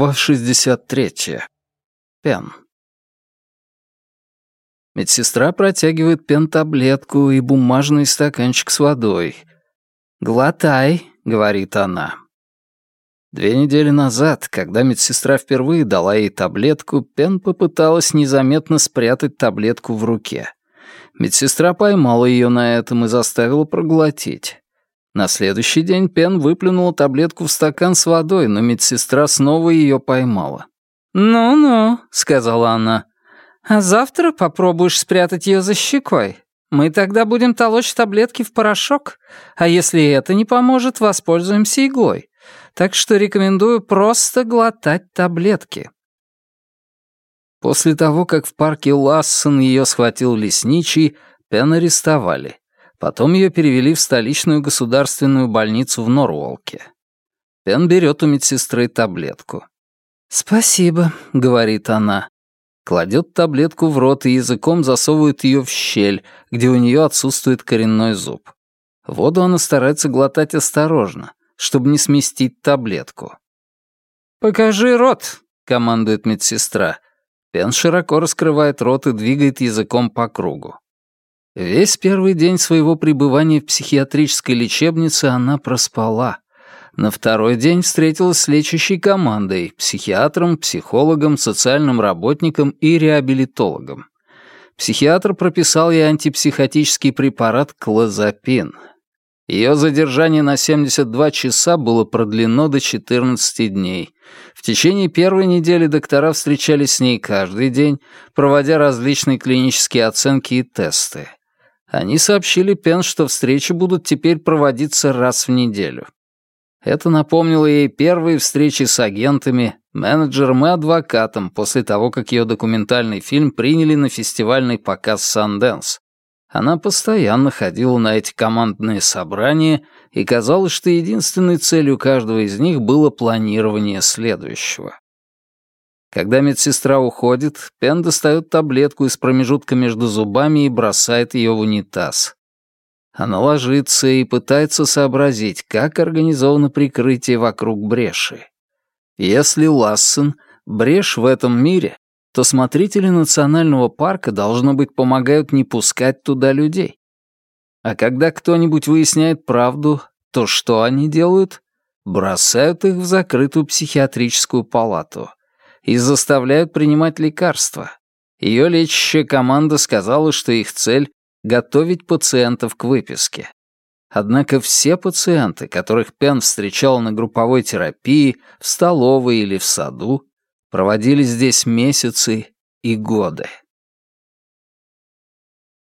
Глава 63. Пен. Медсестра протягивает пен-таблетку и бумажный стаканчик с водой. «Глотай», — говорит она. Две недели назад, когда медсестра впервые дала ей таблетку, Пен попыталась незаметно спрятать таблетку в руке. Медсестра поймала ее на этом и заставила проглотить. На следующий день Пен выплюнула таблетку в стакан с водой, но медсестра снова ее поймала. «Ну-ну», — сказала она, — «а завтра попробуешь спрятать ее за щекой. Мы тогда будем толочь таблетки в порошок, а если это не поможет, воспользуемся иглой. Так что рекомендую просто глотать таблетки». После того, как в парке Лассон ее схватил лесничий, Пен арестовали. Потом ее перевели в столичную государственную больницу в Норволке. Пен берет у медсестры таблетку. «Спасибо», — говорит она. Кладет таблетку в рот и языком засовывает ее в щель, где у нее отсутствует коренной зуб. Воду она старается глотать осторожно, чтобы не сместить таблетку. «Покажи рот», — командует медсестра. Пен широко раскрывает рот и двигает языком по кругу. Весь первый день своего пребывания в психиатрической лечебнице она проспала. На второй день встретилась с лечащей командой, психиатром, психологом, социальным работником и реабилитологом. Психиатр прописал ей антипсихотический препарат клозапин. Ее задержание на 72 часа было продлено до 14 дней. В течение первой недели доктора встречались с ней каждый день, проводя различные клинические оценки и тесты. Они сообщили Пен, что встречи будут теперь проводиться раз в неделю. Это напомнило ей первые встречи с агентами, менеджером и адвокатом после того, как ее документальный фильм приняли на фестивальный показ «Санденс». Она постоянно ходила на эти командные собрания, и казалось, что единственной целью каждого из них было планирование следующего. Когда медсестра уходит, Пен достает таблетку из промежутка между зубами и бросает ее в унитаз. Она ложится и пытается сообразить, как организовано прикрытие вокруг бреши. Если Лассен — брешь в этом мире, то смотрители национального парка, должно быть, помогают не пускать туда людей. А когда кто-нибудь выясняет правду, то что они делают? Бросают их в закрытую психиатрическую палату и заставляют принимать лекарства. Ее лечащая команда сказала, что их цель — готовить пациентов к выписке. Однако все пациенты, которых Пен встречал на групповой терапии, в столовой или в саду, проводили здесь месяцы и годы.